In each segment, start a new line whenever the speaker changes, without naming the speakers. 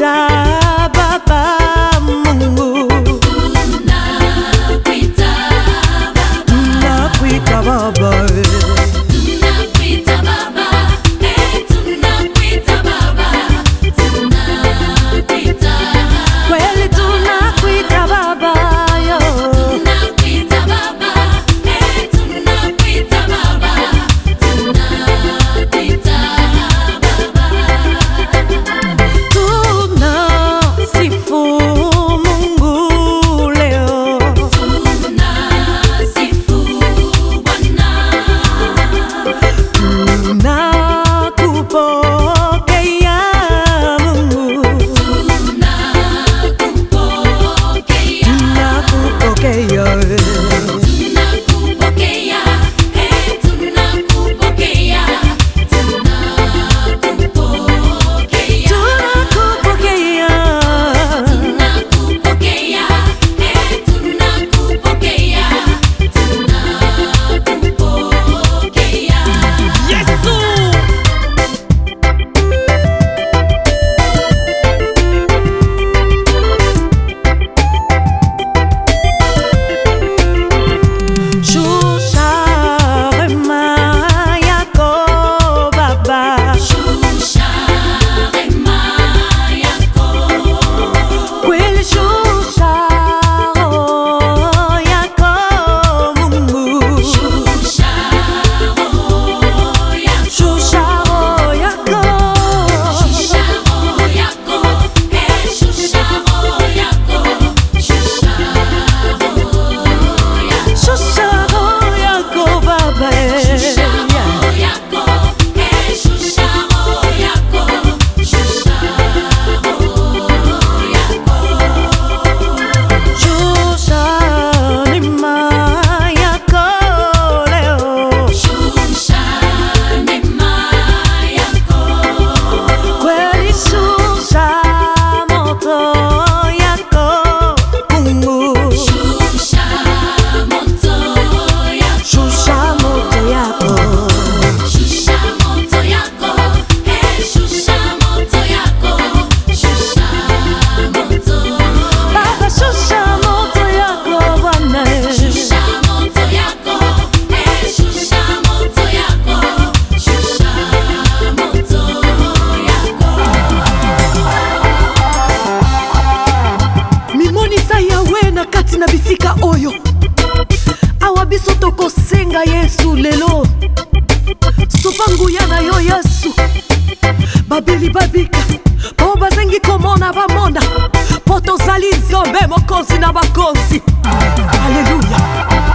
die. na bisika oyo awa biso tokosenga yesu lelo sopa nguya na yo yesu babeli babika mpo bazangi komona bamona mpo tozali nzambe mokonzi na bakonzi aleluya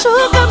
说。口。